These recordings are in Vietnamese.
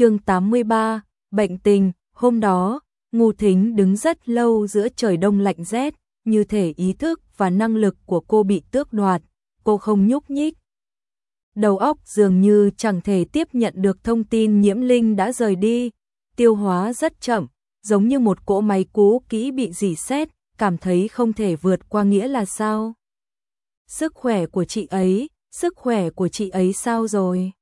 chương 83, bệnh tình, hôm đó, Ngô Thính đứng rất lâu giữa trời đông lạnh rét, như thể ý thức và năng lực của cô bị tước đoạt, cô không nhúc nhích. Đầu óc dường như chẳng thể tiếp nhận được thông tin nhiễm linh đã rời đi, tiêu hóa rất chậm, giống như một cỗ máy cũ kỹ bị dỉ xét, cảm thấy không thể vượt qua nghĩa là sao? Sức khỏe của chị ấy, sức khỏe của chị ấy sao rồi?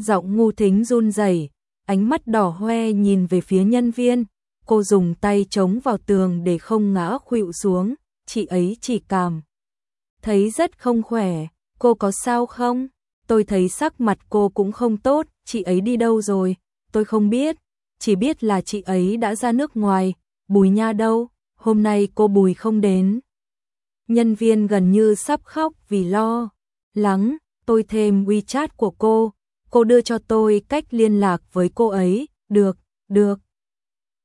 Giọng ngu thính run rẩy, ánh mắt đỏ hoe nhìn về phía nhân viên, cô dùng tay chống vào tường để không ngã khuỵu xuống, chị ấy chỉ cảm. Thấy rất không khỏe, cô có sao không? Tôi thấy sắc mặt cô cũng không tốt, chị ấy đi đâu rồi? Tôi không biết, chỉ biết là chị ấy đã ra nước ngoài, bùi nha đâu, hôm nay cô bùi không đến. Nhân viên gần như sắp khóc vì lo, lắng, tôi thêm WeChat của cô, cô đưa cho tôi cách liên lạc với cô ấy, được, được.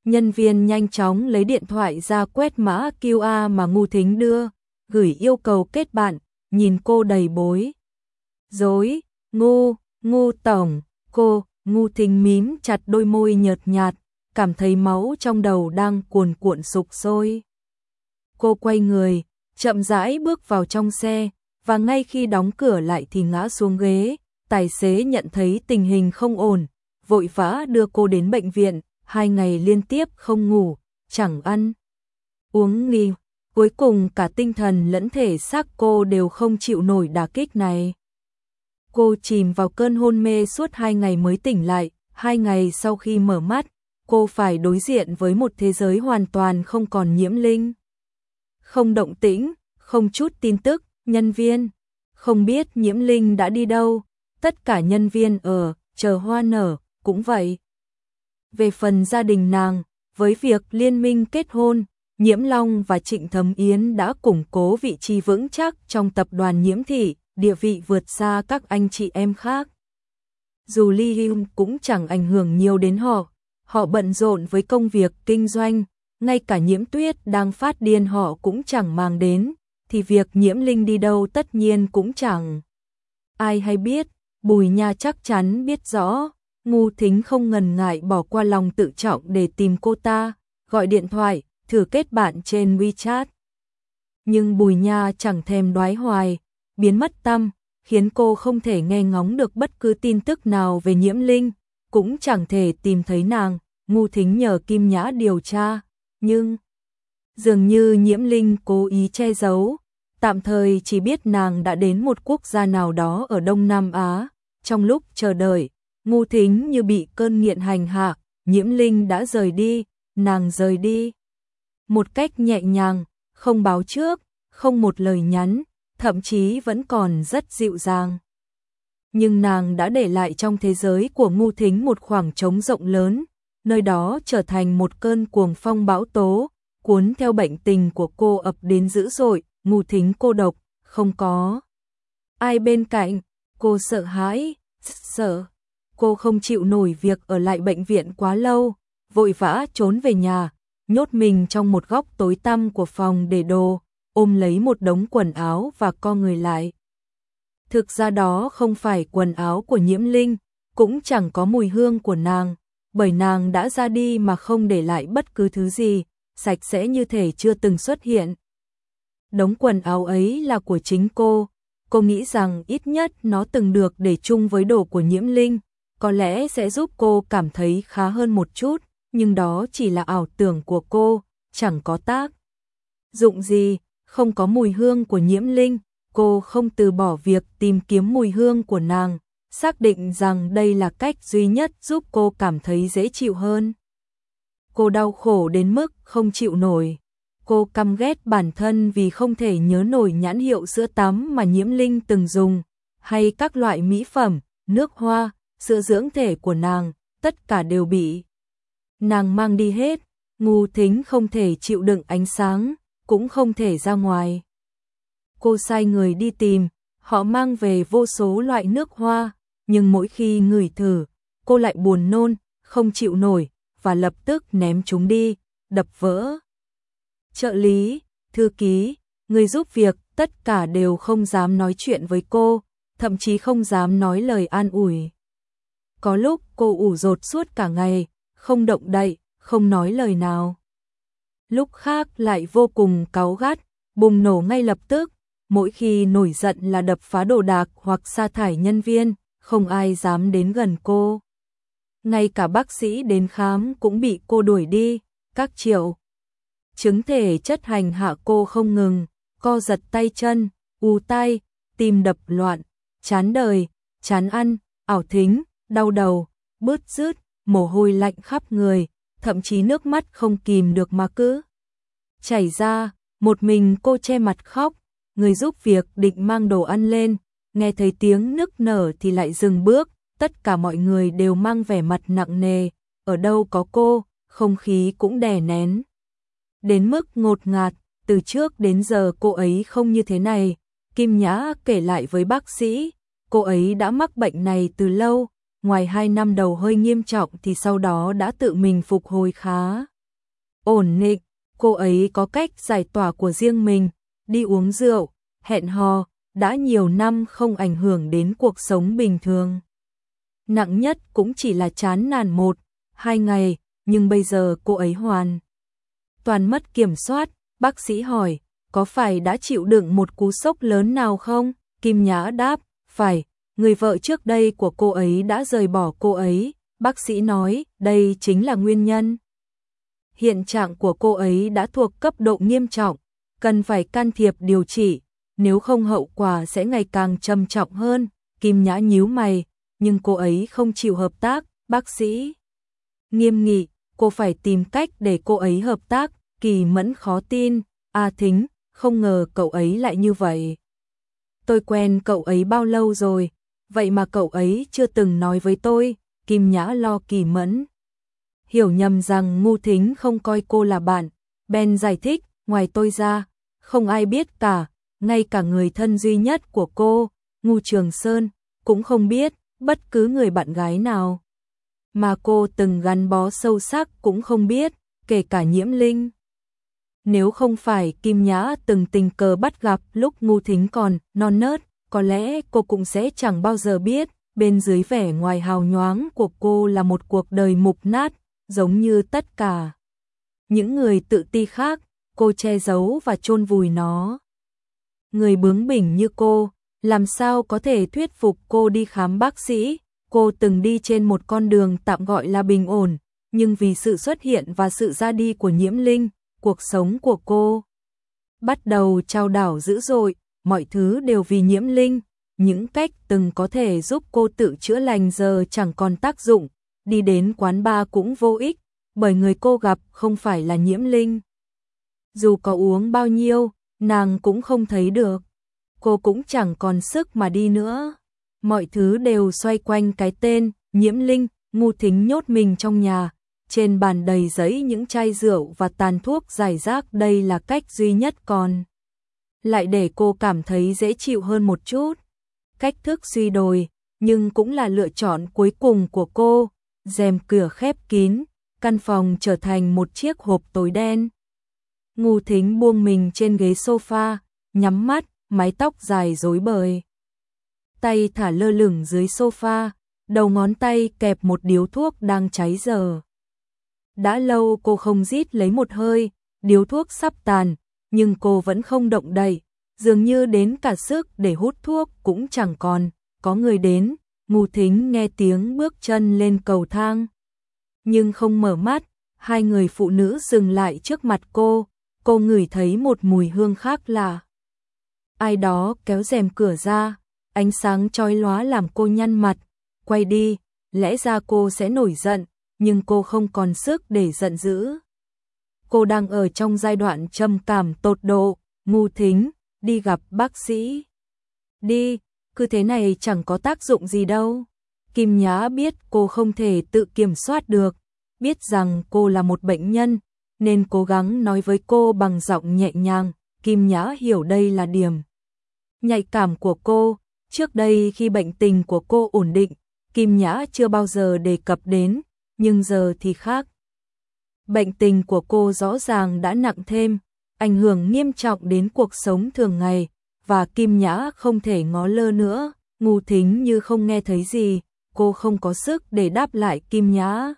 Nhân viên nhanh chóng lấy điện thoại ra quét mã QR mà Ngu Thính đưa, gửi yêu cầu kết bạn, nhìn cô đầy bối. Dối, ngu, ngu tổng, cô, ngu thính mím chặt đôi môi nhợt nhạt, cảm thấy máu trong đầu đang cuồn cuộn sục sôi. Cô quay người, chậm rãi bước vào trong xe, và ngay khi đóng cửa lại thì ngã xuống ghế, tài xế nhận thấy tình hình không ổn, vội vã đưa cô đến bệnh viện, hai ngày liên tiếp không ngủ, chẳng ăn, uống nghi. Cuối cùng cả tinh thần lẫn thể xác cô đều không chịu nổi đả kích này. Cô chìm vào cơn hôn mê suốt hai ngày mới tỉnh lại, hai ngày sau khi mở mắt, cô phải đối diện với một thế giới hoàn toàn không còn nhiễm linh. Không động tĩnh, không chút tin tức, nhân viên, không biết nhiễm linh đã đi đâu, tất cả nhân viên ở, chờ hoa nở, cũng vậy. Về phần gia đình nàng, với việc liên minh kết hôn, Nhiễm Long và Trịnh Thấm Yến đã củng cố vị trí vững chắc trong tập đoàn Nhiễm Thị, địa vị vượt xa các anh chị em khác. Dù ly hôn cũng chẳng ảnh hưởng nhiều đến họ, họ bận rộn với công việc kinh doanh, ngay cả nhiễm tuyết đang phát điên họ cũng chẳng mang đến, thì việc nhiễm linh đi đâu tất nhiên cũng chẳng. Ai hay biết, Bùi Nha chắc chắn biết rõ, ngu thính không ngần ngại bỏ qua lòng tự trọng để tìm cô ta, gọi điện thoại, thử kết bạn trên WeChat. Nhưng Bùi Nha chẳng thèm đoái hoài, biến mất tâm, khiến cô không thể nghe ngóng được bất cứ tin tức nào về nhiễm linh, cũng chẳng thể tìm thấy nàng, ngu thính nhờ Kim Nhã điều tra, nhưng dường như nhiễm linh cố ý che giấu, tạm thời chỉ biết nàng đã đến một quốc gia nào đó ở Đông Nam Á, trong lúc chờ đợi, ngu thính như bị cơn nghiện hành hạ, nhiễm linh đã rời đi, nàng rời đi. Một cách nhẹ nhàng, không báo trước, không một lời nhắn, thậm chí vẫn còn rất dịu dàng. Nhưng nàng đã để lại trong thế giới của ngu thính một khoảng trống rộng lớn, nơi đó trở thành một cơn cuồng phong bão tố, cuốn theo bệnh tình của cô ập đến dữ dội, ngu thính cô độc, không có. Ai bên cạnh, cô sợ hãi, sợ, cô không chịu nổi việc ở lại bệnh viện quá lâu, vội vã trốn về nhà, nhốt mình trong một góc tối tăm của phòng để đồ, ôm lấy một đống quần áo và co người lại. Thực ra đó không phải quần áo của nhiễm linh, cũng chẳng có mùi hương của nàng, bởi nàng đã ra đi mà không để lại bất cứ thứ gì, sạch sẽ như thể chưa từng xuất hiện. Đống quần áo ấy là của chính cô, cô nghĩ rằng ít nhất nó từng được để chung với đồ của nhiễm linh, có lẽ sẽ giúp cô cảm thấy khá hơn một chút, nhưng đó chỉ là ảo tưởng của cô, chẳng có tác. Dụng gì, không có mùi hương của nhiễm linh, cô không từ bỏ việc tìm kiếm mùi hương của nàng, xác định rằng đây là cách duy nhất giúp cô cảm thấy dễ chịu hơn. Cô đau khổ đến mức không chịu nổi. Cô căm ghét bản thân vì không thể nhớ nổi nhãn hiệu sữa tắm mà nhiễm linh từng dùng, hay các loại mỹ phẩm, nước hoa, sữa dưỡng thể của nàng, tất cả đều bị nàng mang đi hết, ngu thính không thể chịu đựng ánh sáng, cũng không thể ra ngoài. Cô sai người đi tìm, họ mang về vô số loại nước hoa, nhưng mỗi khi ngửi thử, cô lại buồn nôn, không chịu nổi, và lập tức ném chúng đi, đập vỡ. Trợ lý, thư ký, người giúp việc, tất cả đều không dám nói chuyện với cô, thậm chí không dám nói lời an ủi. Có lúc cô ủ rột suốt cả ngày, không động đậy, không nói lời nào. Lúc khác lại vô cùng cáu gắt, bùng nổ ngay lập tức, mỗi khi nổi giận là đập phá đồ đạc hoặc sa thải nhân viên, không ai dám đến gần cô. Ngay cả bác sĩ đến khám cũng bị cô đuổi đi, các triệu. Chứng thể chất hành hạ cô không ngừng, co giật tay chân, u tay, tim đập loạn, chán đời, chán ăn, ảo thính, đau đầu, bứt rứt, mồ hôi lạnh khắp người, thậm chí nước mắt không kìm được mà cứ chảy ra, một mình cô che mặt khóc, người giúp việc định mang đồ ăn lên, nghe thấy tiếng nức nở thì lại dừng bước, tất cả mọi người đều mang vẻ mặt nặng nề, ở đâu có cô, không khí cũng đè nén. Đến mức ngột ngạt, từ trước đến giờ cô ấy không như thế này, Kim Nhã kể lại với bác sĩ, cô ấy đã mắc bệnh này từ lâu, ngoài hai năm đầu hơi nghiêm trọng thì sau đó đã tự mình phục hồi khá. Ổn định, cô ấy có cách giải tỏa của riêng mình, đi uống rượu, hẹn hò, đã nhiều năm không ảnh hưởng đến cuộc sống bình thường. Nặng nhất cũng chỉ là chán nản một, hai ngày, nhưng bây giờ cô ấy hoàn. Toàn mất kiểm soát, bác sĩ hỏi, có phải đã chịu đựng một cú sốc lớn nào không? Kim Nhã đáp, phải, người vợ trước đây của cô ấy đã rời bỏ cô ấy, bác sĩ nói đây chính là nguyên nhân. Hiện trạng của cô ấy đã thuộc cấp độ nghiêm trọng, cần phải can thiệp điều trị, nếu không hậu quả sẽ ngày càng trầm trọng hơn. Kim Nhã nhíu mày, nhưng cô ấy không chịu hợp tác, bác sĩ. Nghiêm nghị, cô phải tìm cách để cô ấy hợp tác, kỳ mẫn khó tin, a thính, không ngờ cậu ấy lại như vậy. Tôi quen cậu ấy bao lâu rồi, vậy mà cậu ấy chưa từng nói với tôi, Kim Nhã lo kỳ mẫn. Hiểu nhầm rằng ngu thính không coi cô là bạn, Ben giải thích, ngoài tôi ra, không ai biết cả, ngay cả người thân duy nhất của cô, ngu trường sơn, cũng không biết, bất cứ người bạn gái nào. Mà cô từng gắn bó sâu sắc cũng không biết, kể cả nhiễm linh. Nếu không phải Kim Nhã từng tình cờ bắt gặp lúc ngu thính còn non nớt, có lẽ cô cũng sẽ chẳng bao giờ biết, bên dưới vẻ ngoài hào nhoáng của cô là một cuộc đời mục nát, giống như tất cả. Những người tự ti khác, cô che giấu và chôn vùi nó. Người bướng bỉnh như cô, làm sao có thể thuyết phục cô đi khám bác sĩ, cô từng đi trên một con đường tạm gọi là bình ổn, nhưng vì sự xuất hiện và sự ra đi của nhiễm linh, cuộc sống của cô bắt đầu trao đảo dữ dội, mọi thứ đều vì nhiễm linh, những cách từng có thể giúp cô tự chữa lành giờ chẳng còn tác dụng, đi đến quán bar cũng vô ích, bởi người cô gặp không phải là nhiễm linh. Dù có uống bao nhiêu, nàng cũng không thấy được cô cũng chẳng còn sức mà đi nữa. Mọi thứ đều xoay quanh cái tên, nhiễm linh, ngu thính nhốt mình trong nhà. Trên bàn đầy giấy những chai rượu và tàn thuốc giải rác đây là cách duy nhất còn. Lại để cô cảm thấy dễ chịu hơn một chút. Cách thức suy đồi, nhưng cũng là lựa chọn cuối cùng của cô. rèm cửa khép kín, căn phòng trở thành một chiếc hộp tối đen. Ngu thính buông mình trên ghế sofa, nhắm mắt, mái tóc dài rối bời. Tay thả lơ lửng dưới sofa, đầu ngón tay kẹp một điếu thuốc đang cháy dở. Đã lâu cô không rít lấy một hơi, điếu thuốc sắp tàn, nhưng cô vẫn không động đậy, dường như đến cả sức để hút thuốc cũng chẳng còn, có người đến, Ngô thính nghe tiếng bước chân lên cầu thang. Nhưng không mở mắt, hai người phụ nữ dừng lại trước mặt cô, cô ngửi thấy một mùi hương khác lạ ai đó kéo rèm cửa ra, ánh sáng chói lóa làm cô nhăn mặt, quay đi, lẽ ra cô sẽ nổi giận, nhưng cô không còn sức để giận dữ. Cô đang ở trong giai đoạn trầm cảm tột độ, ngu thính, đi gặp bác sĩ. Đi, cứ thế này chẳng có tác dụng gì đâu. Kim Nhã biết cô không thể tự kiểm soát được, biết rằng cô là một bệnh nhân, nên cố gắng nói với cô bằng giọng nhẹ nhàng, Kim Nhã hiểu đây là điểm nhạy cảm của cô, trước đây khi bệnh tình của cô ổn định, Kim Nhã chưa bao giờ đề cập đến, nhưng giờ thì khác. Bệnh tình của cô rõ ràng đã nặng thêm, ảnh hưởng nghiêm trọng đến cuộc sống thường ngày, và Kim Nhã không thể ngó lơ nữa, ngu thính như không nghe thấy gì, cô không có sức để đáp lại Kim Nhã.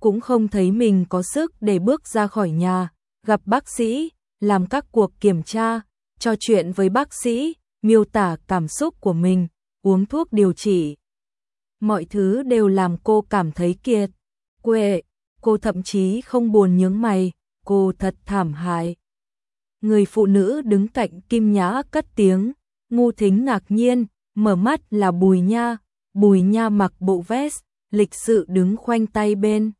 Cũng không thấy mình có sức để bước ra khỏi nhà, gặp bác sĩ, làm các cuộc kiểm tra, trò chuyện với bác sĩ, miêu tả cảm xúc của mình, uống thuốc điều trị. Mọi thứ đều làm cô cảm thấy kiệt, quệ, cô thậm chí không buồn nhướng mày, cô thật thảm hại. Người phụ nữ đứng cạnh Kim Nhã cất tiếng, ngu thính ngạc nhiên, mở mắt là Bùi Nha, Bùi Nha mặc bộ vest, lịch sự đứng khoanh tay bên.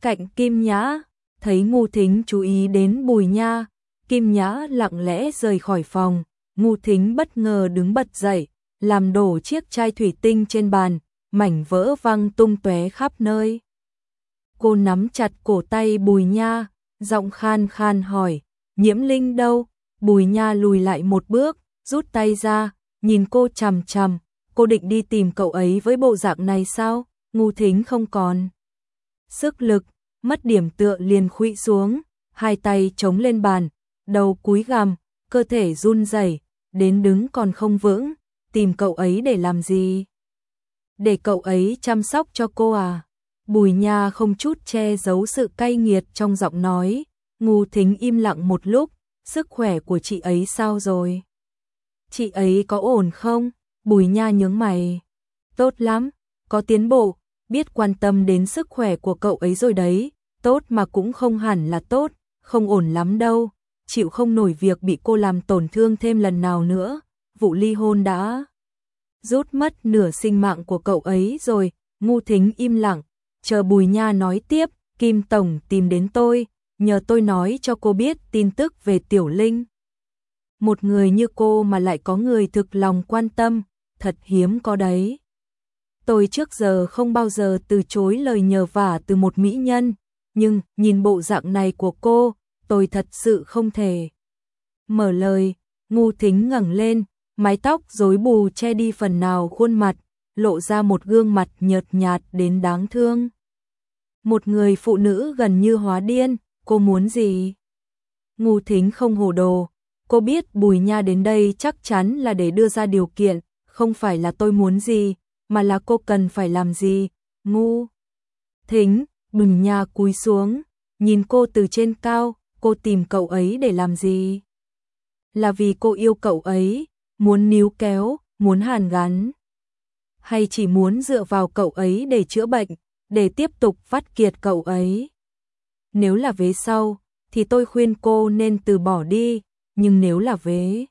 Cạnh Kim Nhã, thấy ngu thính chú ý đến Bùi Nha, Kim Nhã lặng lẽ rời khỏi phòng, ngu thính bất ngờ đứng bật dậy, làm đổ chiếc chai thủy tinh trên bàn, mảnh vỡ văng tung tóe khắp nơi. Cô nắm chặt cổ tay Bùi Nha, giọng khan khan hỏi, nhiễm linh đâu? Bùi Nha lùi lại một bước, rút tay ra, nhìn cô chằm chằm, cô định đi tìm cậu ấy với bộ dạng này sao? Ngu thính không còn. Sức lực, mất điểm tựa liền khuỵu xuống, hai tay chống lên bàn, đầu cúi gằm, cơ thể run rẩy, đến đứng còn không vững, tìm cậu ấy để làm gì? Để cậu ấy chăm sóc cho cô à? Bùi Nha không chút che giấu sự cay nghiệt trong giọng nói, ngu thính im lặng một lúc, sức khỏe của chị ấy sao rồi? Chị ấy có ổn không? Bùi Nha nhướng mày. Tốt lắm, có tiến bộ, biết quan tâm đến sức khỏe của cậu ấy rồi đấy, tốt mà cũng không hẳn là tốt, không ổn lắm đâu, chịu không nổi việc bị cô làm tổn thương thêm lần nào nữa, vụ ly hôn đã rút mất nửa sinh mạng của cậu ấy rồi, ngu thính im lặng, chờ Bùi Nha nói tiếp, Kim Tổng tìm đến tôi, nhờ tôi nói cho cô biết tin tức về Tiểu Linh. Một người như cô mà lại có người thực lòng quan tâm, thật hiếm có đấy. Tôi trước giờ không bao giờ từ chối lời nhờ vả từ một mỹ nhân, nhưng nhìn bộ dạng này của cô, tôi thật sự không thể. Mở lời, ngu thính ngẩng lên, mái tóc rối bù che đi phần nào khuôn mặt, lộ ra một gương mặt nhợt nhạt đến đáng thương. Một người phụ nữ gần như hóa điên, cô muốn gì? Ngu thính không hồ đồ, cô biết Bùi Nha đến đây chắc chắn là để đưa ra điều kiện, không phải là tôi muốn gì, mà là cô cần phải làm gì, ngu. Thính, Bùi Nha cúi xuống, nhìn cô từ trên cao, cô tìm cậu ấy để làm gì? Là vì cô yêu cậu ấy, muốn níu kéo, muốn hàn gắn. Hay chỉ muốn dựa vào cậu ấy để chữa bệnh, để tiếp tục phát kiệt cậu ấy. Nếu là vế sau, thì tôi khuyên cô nên từ bỏ đi, nhưng nếu là vế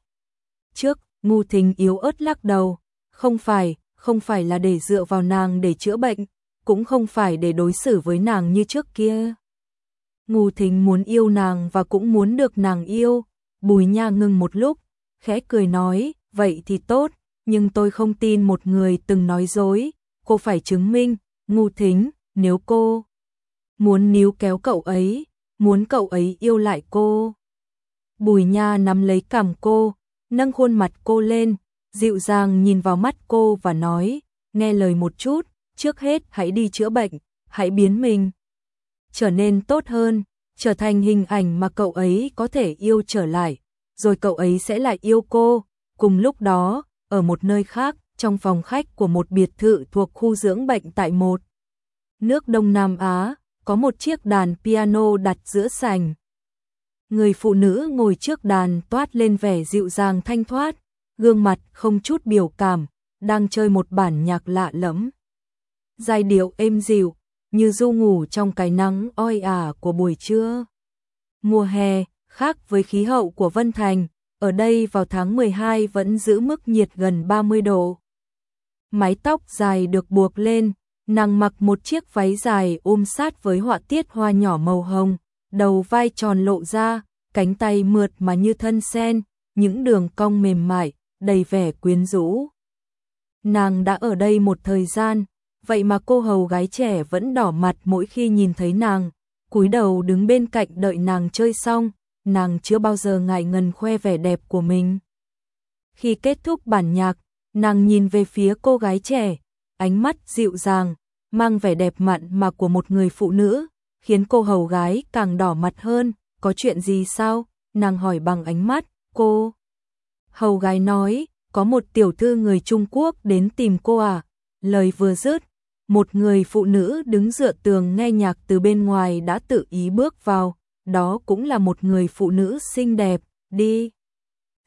trước, ngu thính yếu ớt lắc đầu, không phải, không phải là để dựa vào nàng để chữa bệnh, cũng không phải để đối xử với nàng như trước kia. Ngu thính muốn yêu nàng và cũng muốn được nàng yêu, bùi nha ngừng một lúc, khẽ cười nói, vậy thì tốt, nhưng tôi không tin một người từng nói dối, cô phải chứng minh, ngu thính, nếu cô muốn níu kéo cậu ấy, muốn cậu ấy yêu lại cô. Bùi Nha nắm lấy cằm cô, nâng khuôn mặt cô lên, dịu dàng nhìn vào mắt cô và nói, nghe lời một chút, trước hết hãy đi chữa bệnh, hãy biến mình trở nên tốt hơn, trở thành hình ảnh mà cậu ấy có thể yêu trở lại, rồi cậu ấy sẽ lại yêu cô. Cùng lúc đó, ở một nơi khác, trong phòng khách của một biệt thự thuộc khu dưỡng bệnh tại một nước Đông Nam Á, có một chiếc đàn piano đặt giữa sảnh. Người phụ nữ ngồi trước đàn toát lên vẻ dịu dàng thanh thoát, gương mặt không chút biểu cảm, đang chơi một bản nhạc lạ lẫm. Giai điệu êm dịu, như du ngủ trong cái nắng oi ả của buổi trưa. Mùa hè, khác với khí hậu của Vân Thành, ở đây vào tháng 12 vẫn giữ mức nhiệt gần 30 độ. Mái tóc dài được buộc lên, nàng mặc một chiếc váy dài ôm sát với họa tiết hoa nhỏ màu hồng, đầu vai tròn lộ ra, cánh tay mượt mà như thân sen, những đường cong mềm mại, đầy vẻ quyến rũ. Nàng đã ở đây một thời gian, vậy mà cô hầu gái trẻ vẫn đỏ mặt mỗi khi nhìn thấy nàng, cúi đầu đứng bên cạnh đợi nàng chơi xong, nàng chưa bao giờ ngại ngần khoe vẻ đẹp của mình. Khi kết thúc bản nhạc, nàng nhìn về phía cô gái trẻ, ánh mắt dịu dàng, mang vẻ đẹp mặn mà của một người phụ nữ, khiến cô hầu gái càng đỏ mặt hơn, có chuyện gì sao? Nàng hỏi bằng ánh mắt, cô. Hầu gái nói, có một tiểu thư người Trung Quốc đến tìm cô à, lời vừa dứt, một người phụ nữ đứng dựa tường nghe nhạc từ bên ngoài đã tự ý bước vào, đó cũng là một người phụ nữ xinh đẹp, đi.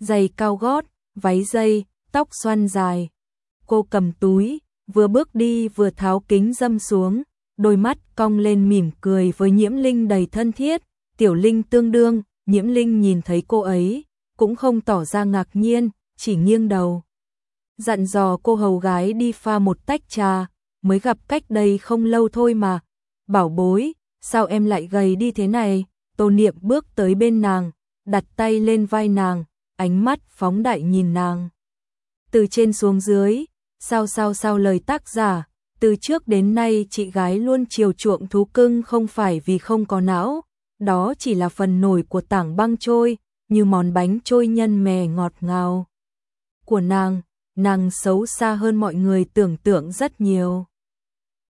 Giày cao gót, váy dây, tóc xoăn dài. Cô cầm túi, vừa bước đi vừa tháo kính dâm xuống, đôi mắt cong lên mỉm cười với nhiễm linh đầy thân thiết, tiểu linh tương đương, nhiễm linh nhìn thấy cô ấy, cũng không tỏ ra ngạc nhiên, chỉ nghiêng đầu. Dặn dò cô hầu gái đi pha một tách trà, mới gặp cách đây không lâu thôi mà. Bảo bối, sao em lại gầy đi thế này? Tô niệm bước tới bên nàng, đặt tay lên vai nàng, ánh mắt phóng đại nhìn nàng. Từ trên xuống dưới, sao sao sao lời tác giả, từ trước đến nay chị gái luôn chiều chuộng thú cưng không phải vì không có não, đó chỉ là phần nổi của tảng băng trôi, như món bánh trôi nhân mè ngọt ngào. Của nàng, nàng xấu xa hơn mọi người tưởng tượng rất nhiều.